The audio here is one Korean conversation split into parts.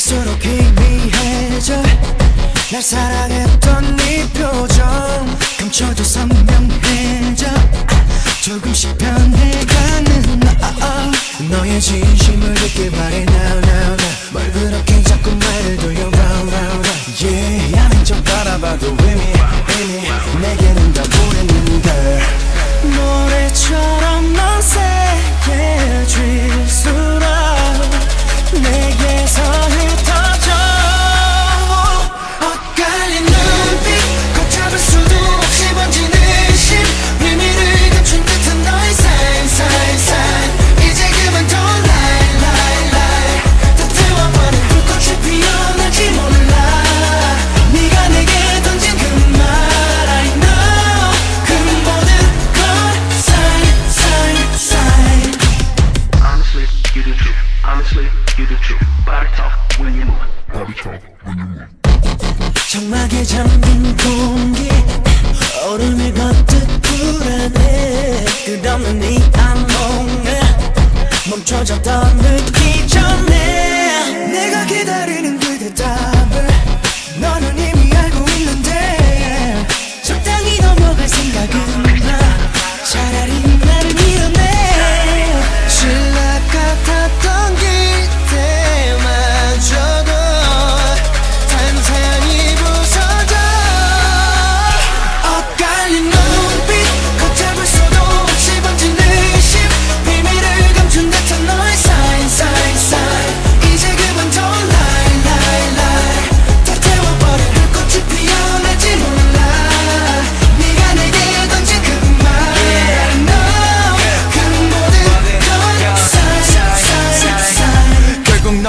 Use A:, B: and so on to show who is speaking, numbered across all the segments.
A: 갈수록 희미해져. 날 사랑했던 네 표정 감춰도 선명해져. 조금씩 변해가는 나 너의 진심을 듣길 바래. Now now now
B: truth. Honestly, you the truth. Body talk when you move.
C: Body talk when you move.
A: 장막에 잠긴 공기 얼음을 걷듯 불안해 끝없는 이 악몽에 멈춰졌던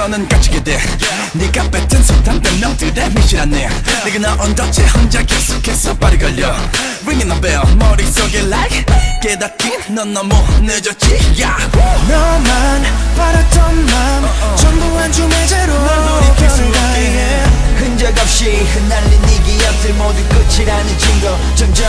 A: 너는
D: 갇히게 돼. 네가 뱉은 속담 변명들에 미실하네. 내가 나온 덫에 혼자 계속해서 발이 걸려. Ringing a bell 머릿속에 like 깨닫긴 넌 너무 늦었지. Yeah.
A: 너만 바랐던 맘 전부 한 줌의 제로
D: 돌이킬 수
A: 별을 다해.
E: 흔적 없이 흩날린 네 기억들 모두 끝이라는 증거. 점점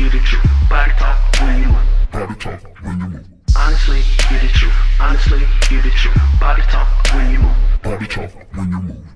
B: you the truth. Body talk when you move.
C: Body talk when you move.
B: Honestly, you the truth. Honestly, you the truth. Body talk when you move.
C: Body talk when you move.